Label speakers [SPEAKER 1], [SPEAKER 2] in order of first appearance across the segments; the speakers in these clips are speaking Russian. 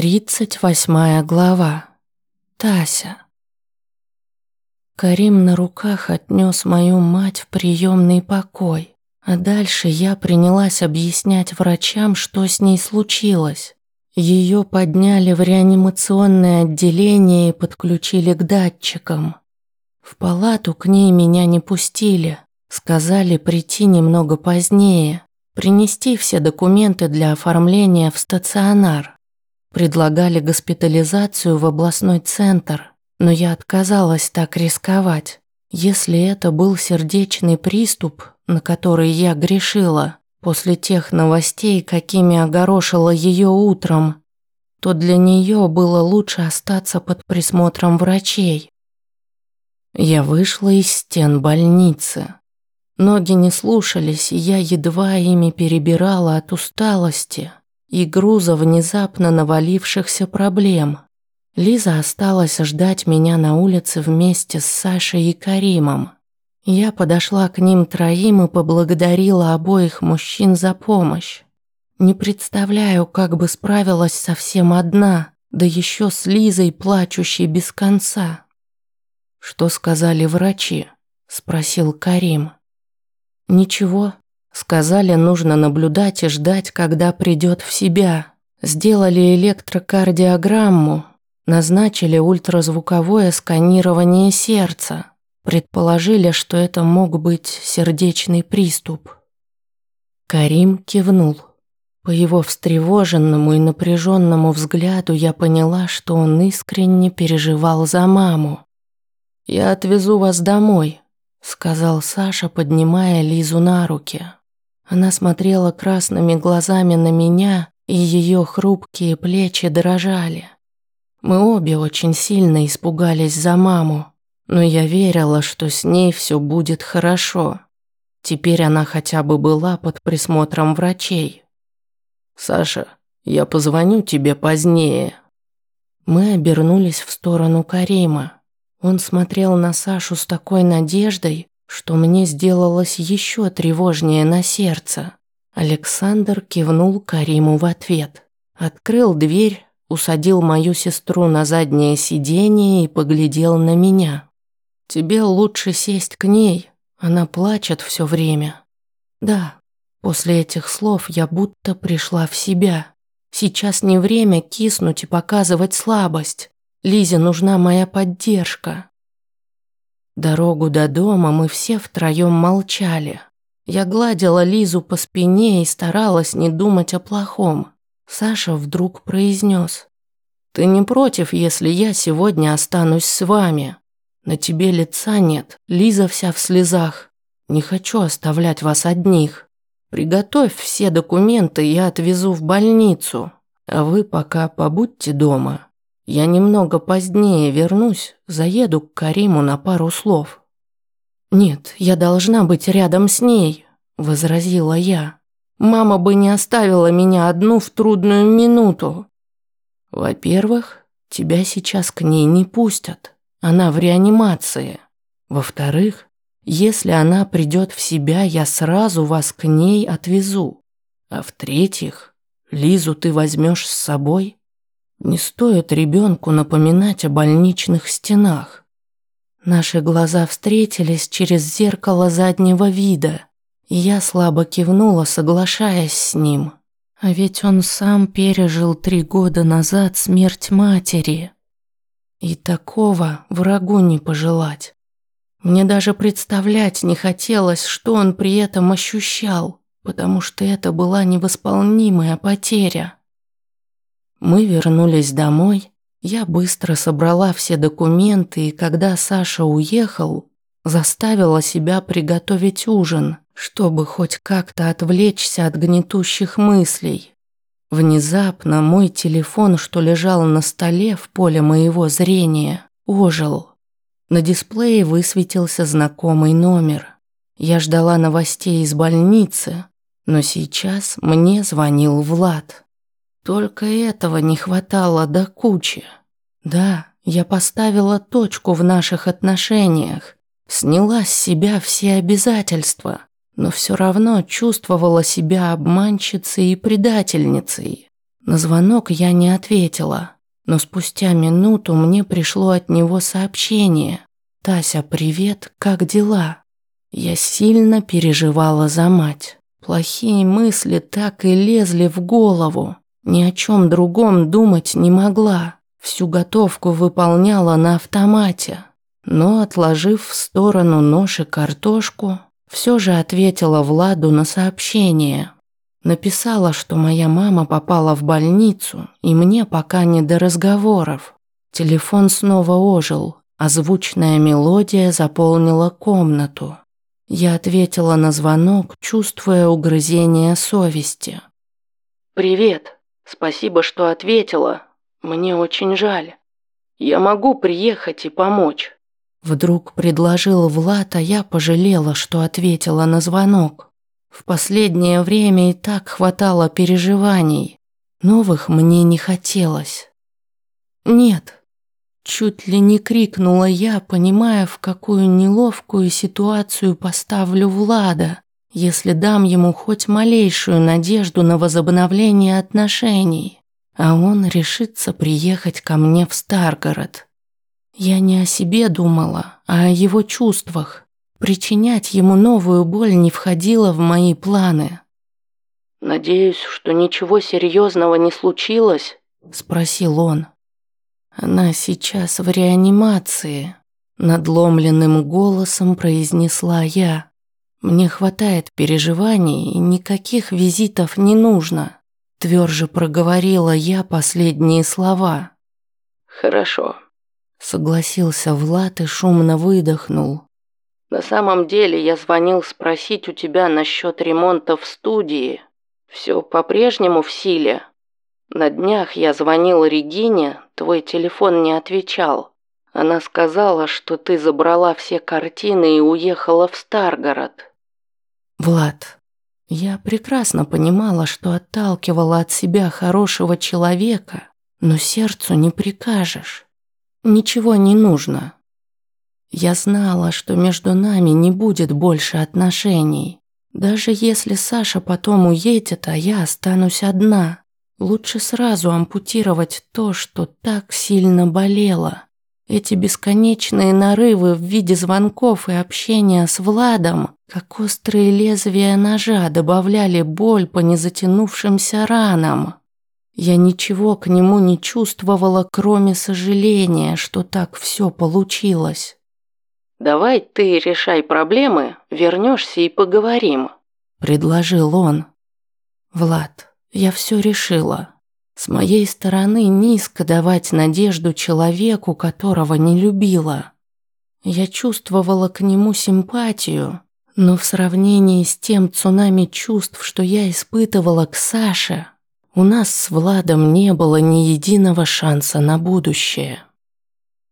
[SPEAKER 1] Тридцать восьмая глава. Тася. Карим на руках отнес мою мать в приемный покой, а дальше я принялась объяснять врачам, что с ней случилось. Ее подняли в реанимационное отделение и подключили к датчикам. В палату к ней меня не пустили, сказали прийти немного позднее, принести все документы для оформления в стационар. Предлагали госпитализацию в областной центр, но я отказалась так рисковать. Если это был сердечный приступ, на который я грешила, после тех новостей, какими огорошила ее утром, то для нее было лучше остаться под присмотром врачей. Я вышла из стен больницы. Ноги не слушались, и я едва ими перебирала от усталости и груза внезапно навалившихся проблем. Лиза осталась ждать меня на улице вместе с Сашей и Каримом. Я подошла к ним троим и поблагодарила обоих мужчин за помощь. Не представляю, как бы справилась совсем одна, да еще с Лизой, плачущей без конца. «Что сказали врачи?» – спросил Карим. «Ничего, Сказали, нужно наблюдать и ждать, когда придет в себя. Сделали электрокардиограмму, назначили ультразвуковое сканирование сердца. Предположили, что это мог быть сердечный приступ. Карим кивнул. По его встревоженному и напряженному взгляду я поняла, что он искренне переживал за маму. «Я отвезу вас домой», — сказал Саша, поднимая Лизу на руки. Она смотрела красными глазами на меня, и ее хрупкие плечи дрожали. Мы обе очень сильно испугались за маму, но я верила, что с ней все будет хорошо. Теперь она хотя бы была под присмотром врачей. «Саша, я позвоню тебе позднее». Мы обернулись в сторону Карима. Он смотрел на Сашу с такой надеждой, что мне сделалось еще тревожнее на сердце. Александр кивнул Кариму в ответ. Открыл дверь, усадил мою сестру на заднее сиденье и поглядел на меня. «Тебе лучше сесть к ней, она плачет все время». «Да». После этих слов я будто пришла в себя. Сейчас не время киснуть и показывать слабость. Лизе нужна моя поддержка. Дорогу до дома мы все втроем молчали. Я гладила Лизу по спине и старалась не думать о плохом. Саша вдруг произнес. «Ты не против, если я сегодня останусь с вами? На тебе лица нет, Лиза вся в слезах. Не хочу оставлять вас одних. Приготовь все документы, я отвезу в больницу, а вы пока побудьте дома». Я немного позднее вернусь, заеду к Кариму на пару слов. Нет, я должна быть рядом с ней, возразила я. Мама бы не оставила меня одну в трудную минуту. Во-первых, тебя сейчас к ней не пустят. Она в реанимации. Во-вторых, если она придет в себя, я сразу вас к ней отвезу. А в-третьих, Лизу ты возьмешь с собой? Не стоит ребенку напоминать о больничных стенах. Наши глаза встретились через зеркало заднего вида, я слабо кивнула, соглашаясь с ним. А ведь он сам пережил три года назад смерть матери. И такого врагу не пожелать. Мне даже представлять не хотелось, что он при этом ощущал, потому что это была невосполнимая потеря. Мы вернулись домой. Я быстро собрала все документы, и когда Саша уехал, заставила себя приготовить ужин, чтобы хоть как-то отвлечься от гнетущих мыслей. Внезапно мой телефон, что лежал на столе в поле моего зрения, ожил. На дисплее высветился знакомый номер. Я ждала новостей из больницы, но сейчас мне звонил Влад. Только этого не хватало до кучи. Да, я поставила точку в наших отношениях, сняла с себя все обязательства, но все равно чувствовала себя обманщицей и предательницей. На звонок я не ответила, но спустя минуту мне пришло от него сообщение. «Тася, привет, как дела?» Я сильно переживала за мать. Плохие мысли так и лезли в голову. Ни о чем другом думать не могла. Всю готовку выполняла на автомате. Но, отложив в сторону нож и картошку, все же ответила Владу на сообщение. Написала, что моя мама попала в больницу, и мне пока не до разговоров. Телефон снова ожил, а звучная мелодия заполнила комнату. Я ответила на звонок, чувствуя угрызение совести. «Привет. Спасибо, что ответила. Мне очень жаль. Я могу приехать и помочь». Вдруг предложил Влад, а я пожалела, что ответила на звонок. В последнее время и так хватало переживаний. Новых мне не хотелось. «Нет», Чуть ли не крикнула я, понимая, в какую неловкую ситуацию поставлю Влада, если дам ему хоть малейшую надежду на возобновление отношений, а он решится приехать ко мне в Старгород. Я не о себе думала, а о его чувствах. Причинять ему новую боль не входило в мои планы. «Надеюсь, что ничего серьезного не случилось?» – спросил он. Она сейчас в реанимации, надломленным голосом произнесла я. Мне хватает переживаний и никаких визитов не нужно. Тверже проговорила я последние слова. Хорошо, согласился Влад и шумно выдохнул. На самом деле я звонил спросить у тебя насчет ремонта в студии. Все по-прежнему в силе? На днях я звонил Регине, твой телефон не отвечал. Она сказала, что ты забрала все картины и уехала в Старгород. Влад, я прекрасно понимала, что отталкивала от себя хорошего человека, но сердцу не прикажешь. Ничего не нужно. Я знала, что между нами не будет больше отношений. Даже если Саша потом уедет, а я останусь одна. Лучше сразу ампутировать то, что так сильно болело. Эти бесконечные нарывы в виде звонков и общения с Владом, как острые лезвия ножа, добавляли боль по незатянувшимся ранам. Я ничего к нему не чувствовала, кроме сожаления, что так все получилось. «Давай ты решай проблемы, вернешься и поговорим», – предложил он. «Влад, я все решила. С моей стороны низко давать надежду человеку, которого не любила. Я чувствовала к нему симпатию, но в сравнении с тем цунами чувств, что я испытывала к Саше, у нас с Владом не было ни единого шанса на будущее.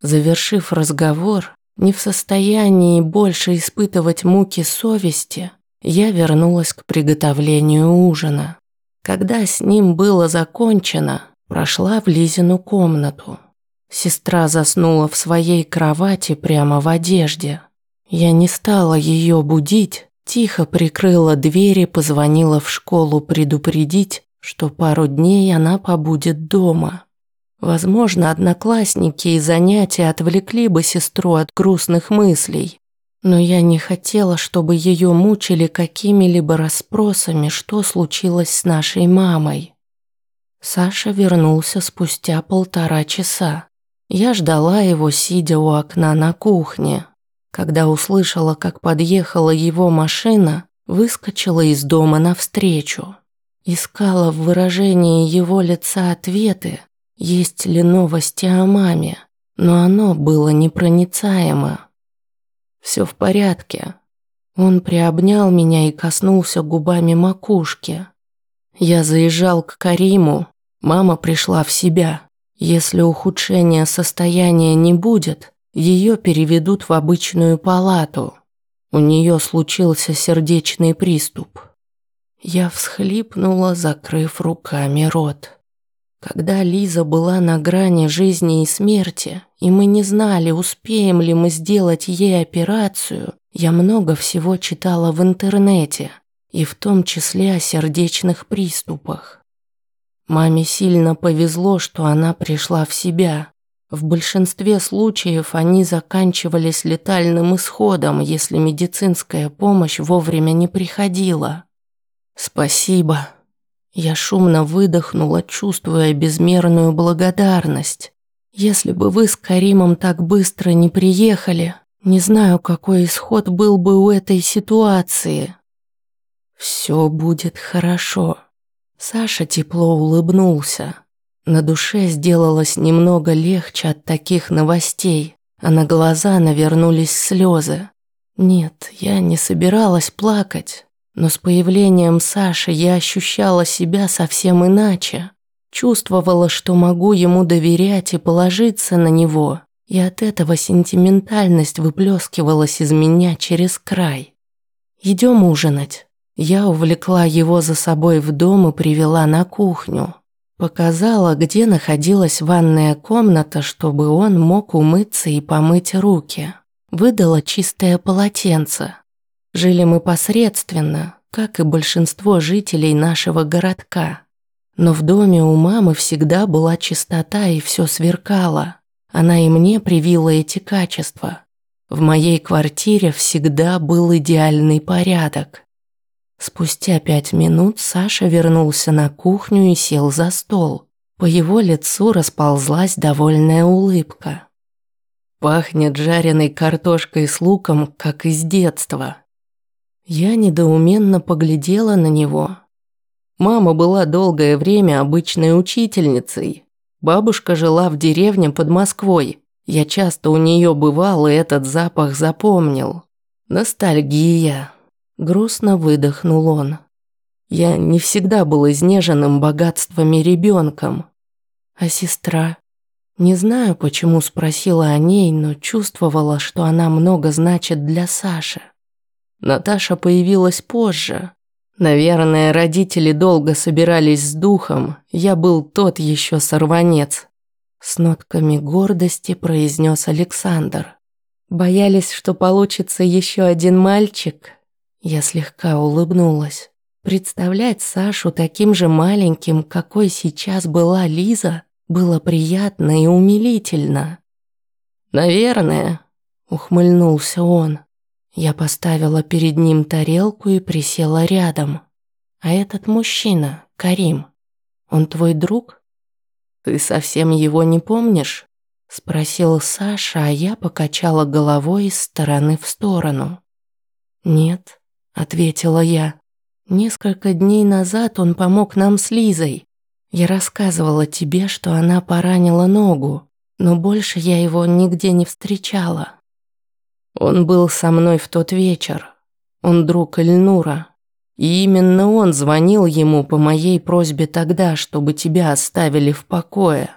[SPEAKER 1] Завершив разговор, не в состоянии больше испытывать муки совести, я вернулась к приготовлению ужина. Когда с ним было закончено, прошла в Лизину комнату. Сестра заснула в своей кровати прямо в одежде. Я не стала ее будить, тихо прикрыла дверь и позвонила в школу предупредить, что пару дней она побудет дома. Возможно, одноклассники и занятия отвлекли бы сестру от грустных мыслей, но я не хотела, чтобы ее мучили какими-либо расспросами, что случилось с нашей мамой. Саша вернулся спустя полтора часа. Я ждала его, сидя у окна на кухне. Когда услышала, как подъехала его машина, выскочила из дома навстречу. Искала в выражении его лица ответы, есть ли новости о маме, но оно было непроницаемо. Все в порядке. Он приобнял меня и коснулся губами макушки. Я заезжал к Кариму, мама пришла в себя. Если ухудшения состояния не будет, ее переведут в обычную палату. У нее случился сердечный приступ. Я всхлипнула, закрыв руками рот. Когда Лиза была на грани жизни и смерти, и мы не знали, успеем ли мы сделать ей операцию, я много всего читала в интернете, и в том числе о сердечных приступах. Маме сильно повезло, что она пришла в себя. В большинстве случаев они заканчивались летальным исходом, если медицинская помощь вовремя не приходила. Спасибо. Я шумно выдохнула, чувствуя безмерную благодарность. Если бы вы с Каримом так быстро не приехали, не знаю, какой исход был бы у этой ситуации. Все будет хорошо. Саша тепло улыбнулся. На душе сделалось немного легче от таких новостей, а на глаза навернулись слезы. Нет, я не собиралась плакать, но с появлением Саши я ощущала себя совсем иначе. Чувствовала, что могу ему доверять и положиться на него, и от этого сентиментальность выплескивалась из меня через край. «Идем ужинать». Я увлекла его за собой в дом и привела на кухню. Показала, где находилась ванная комната, чтобы он мог умыться и помыть руки. Выдала чистое полотенце. Жили мы посредственно, как и большинство жителей нашего городка. Но в доме у мамы всегда была чистота и все сверкало. Она и мне привила эти качества. В моей квартире всегда был идеальный порядок. Спустя пять минут Саша вернулся на кухню и сел за стол. По его лицу расползлась довольная улыбка. Пахнет жареной картошкой с луком, как из детства. Я недоуменно поглядела на него. Мама была долгое время обычной учительницей. Бабушка жила в деревне под Москвой. Я часто у нее бывал и этот запах запомнил. Ностальгия. Грустно выдохнул он. Я не всегда был изнеженным богатствами ребенком. А сестра? Не знаю, почему спросила о ней, но чувствовала, что она много значит для Саши. Наташа появилась позже. Наверное, родители долго собирались с духом, я был тот еще сорванец. С нотками гордости произнес Александр. Боялись, что получится еще один мальчик, я слегка улыбнулась. Представлять Сашу таким же маленьким, какой сейчас была Лиза, было приятно и умилительно. «Наверное», — ухмыльнулся он. Я поставила перед ним тарелку и присела рядом. «А этот мужчина, Карим, он твой друг?» «Ты совсем его не помнишь?» — спросил Саша, а я покачала головой из стороны в сторону. «Нет, ответила я. Несколько дней назад он помог нам с Лизой. Я рассказывала тебе, что она поранила ногу, но больше я его нигде не встречала. Он был со мной в тот вечер. Он друг Эльнура. И именно он звонил ему по моей просьбе тогда, чтобы тебя оставили в покое.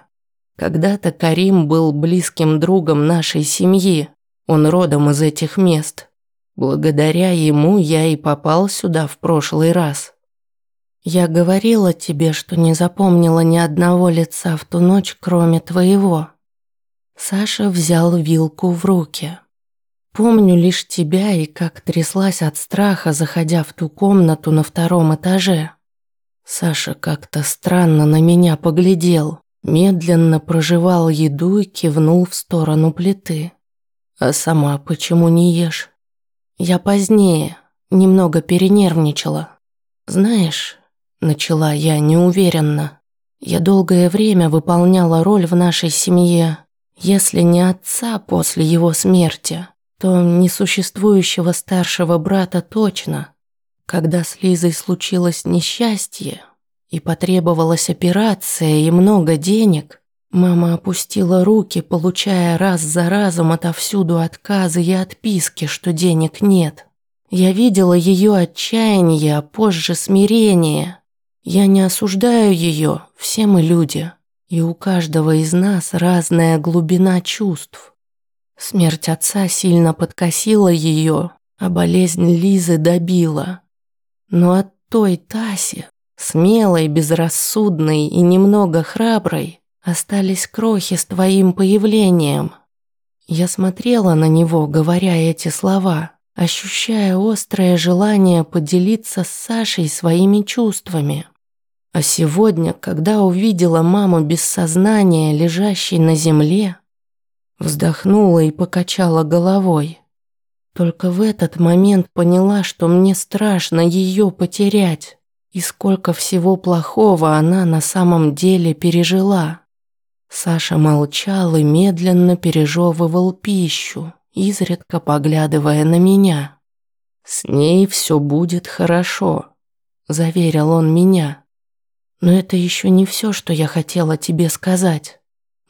[SPEAKER 1] Когда-то Карим был близким другом нашей семьи. Он родом из этих мест. Благодаря ему я и попал сюда в прошлый раз. Я говорила тебе, что не запомнила ни одного лица в ту ночь, кроме твоего. Саша взял вилку в руки. Помню лишь тебя и как тряслась от страха, заходя в ту комнату на втором этаже. Саша как-то странно на меня поглядел, медленно прожевал еду и кивнул в сторону плиты. А сама почему не ешь? Я позднее, немного перенервничала. Знаешь, начала я неуверенно. Я долгое время выполняла роль в нашей семье, если не отца после его смерти, то несуществующего старшего брата точно. Когда с Лизой случилось несчастье и потребовалась операция и много денег, Мама опустила руки, получая раз за разом отовсюду отказы и отписки, что денег нет. Я видела ее отчаяние, а позже смирение. Я не осуждаю ее, все мы люди, и у каждого из нас разная глубина чувств. Смерть отца сильно подкосила ее, а болезнь Лизы добила. Но от той Таси, смелой, безрассудной и немного храброй, Остались крохи с твоим появлением. Я смотрела на него, говоря эти слова, ощущая острое желание поделиться с Сашей своими чувствами. А сегодня, когда увидела маму без сознания, лежащей на земле, вздохнула и покачала головой. Только в этот момент поняла, что мне страшно ее потерять, и сколько всего плохого она на самом деле пережила. Саша молчал и медленно пережевывал пищу, изредка поглядывая на меня. «С ней все будет хорошо», – заверил он меня. «Но это еще не все, что я хотела тебе сказать.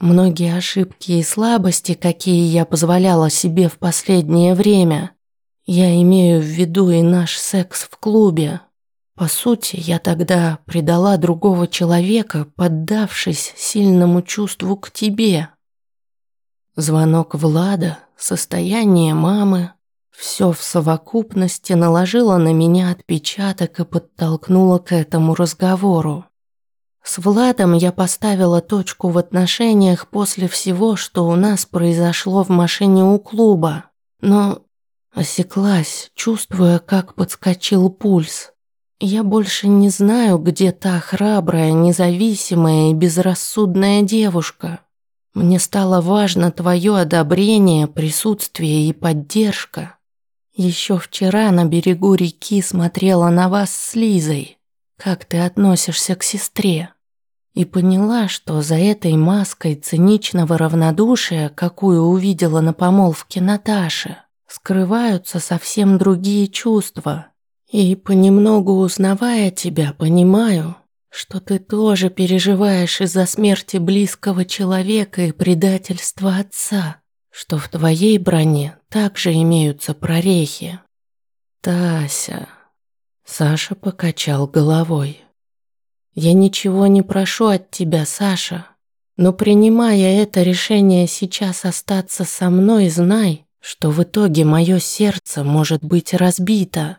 [SPEAKER 1] Многие ошибки и слабости, какие я позволяла себе в последнее время, я имею в виду и наш секс в клубе, по сути, я тогда предала другого человека, поддавшись сильному чувству к тебе. Звонок Влада, состояние мамы, все в совокупности наложило на меня отпечаток и подтолкнуло к этому разговору. С Владом я поставила точку в отношениях после всего, что у нас произошло в машине у клуба, но осеклась, чувствуя, как подскочил пульс. Я больше не знаю, где та храбрая, независимая и безрассудная девушка. Мне стало важно твое одобрение, присутствие и поддержка. Еще вчера на берегу реки смотрела на вас с Лизой, как ты относишься к сестре, и поняла, что за этой маской циничного равнодушия, какую увидела на помолвке Наташи, скрываются совсем другие чувства – и понемногу узнавая тебя, понимаю, что ты тоже переживаешь из-за смерти близкого человека и предательства отца, что в твоей броне также имеются прорехи. Тася. Саша покачал головой. Я ничего не прошу от тебя, Саша, но принимая это решение сейчас остаться со мной, знай, что в итоге мое сердце может быть разбито.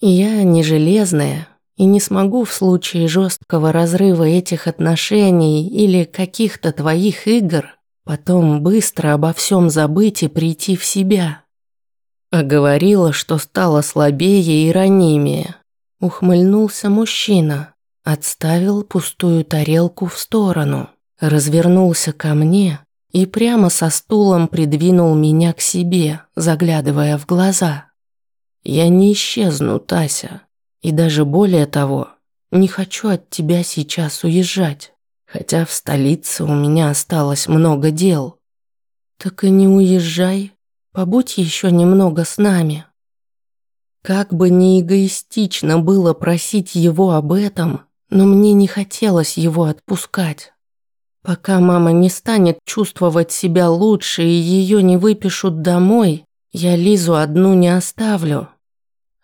[SPEAKER 1] Я не железная и не смогу в случае жесткого разрыва этих отношений или каких-то твоих игр потом быстро обо всем забыть и прийти в себя. А говорила, что стала слабее и ранимее. Ухмыльнулся мужчина, отставил пустую тарелку в сторону, развернулся ко мне и прямо со стулом придвинул меня к себе, заглядывая в глаза. Я не исчезну, Тася. И даже более того, не хочу от тебя сейчас уезжать. Хотя в столице у меня осталось много дел. Так и не уезжай. Побудь еще немного с нами. Как бы ни эгоистично было просить его об этом, но мне не хотелось его отпускать. Пока мама не станет чувствовать себя лучше и ее не выпишут домой, я Лизу одну не оставлю.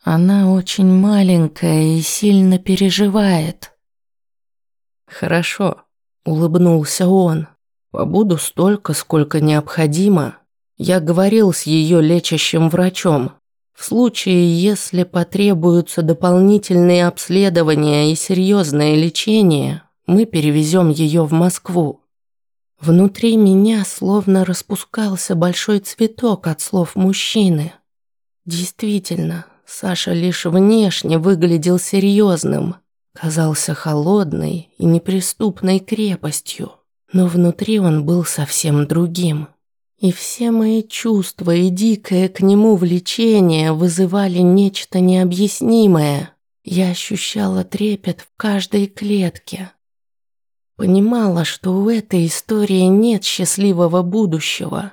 [SPEAKER 1] Она очень маленькая и сильно переживает. Хорошо, улыбнулся он. Побуду столько, сколько необходимо. Я говорил с ее лечащим врачом. В случае, если потребуются дополнительные обследования и серьезное лечение, мы перевезем ее в Москву. Внутри меня словно распускался большой цветок от слов мужчины. Действительно, Саша лишь внешне выглядел серьезным, казался холодной и неприступной крепостью, но внутри он был совсем другим. И все мои чувства и дикое к нему влечение вызывали нечто необъяснимое. Я ощущала трепет в каждой клетке. Понимала, что у этой истории нет счастливого будущего,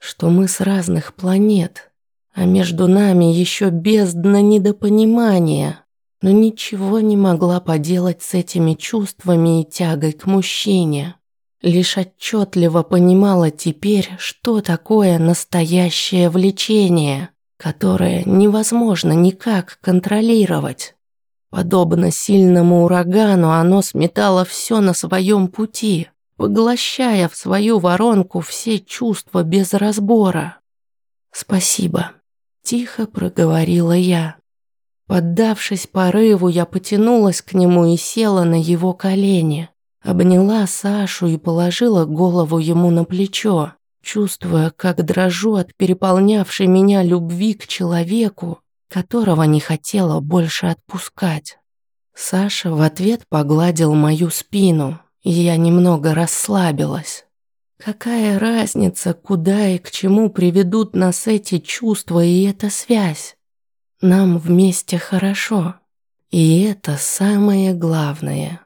[SPEAKER 1] что мы с разных планет, а между нами еще бездна недопонимания, но ничего не могла поделать с этими чувствами и тягой к мужчине. Лишь отчетливо понимала теперь, что такое настоящее влечение, которое невозможно никак контролировать. Подобно сильному урагану, оно сметало все на своем пути, поглощая в свою воронку все чувства без разбора. «Спасибо», Тихо проговорила я. Поддавшись порыву, я потянулась к нему и села на его колени. Обняла Сашу и положила голову ему на плечо, чувствуя, как дрожу от переполнявшей меня любви к человеку, которого не хотела больше отпускать. Саша в ответ погладил мою спину, и я немного расслабилась. Какая разница, куда и к чему приведут нас эти чувства и эта связь? Нам вместе хорошо. И это самое главное.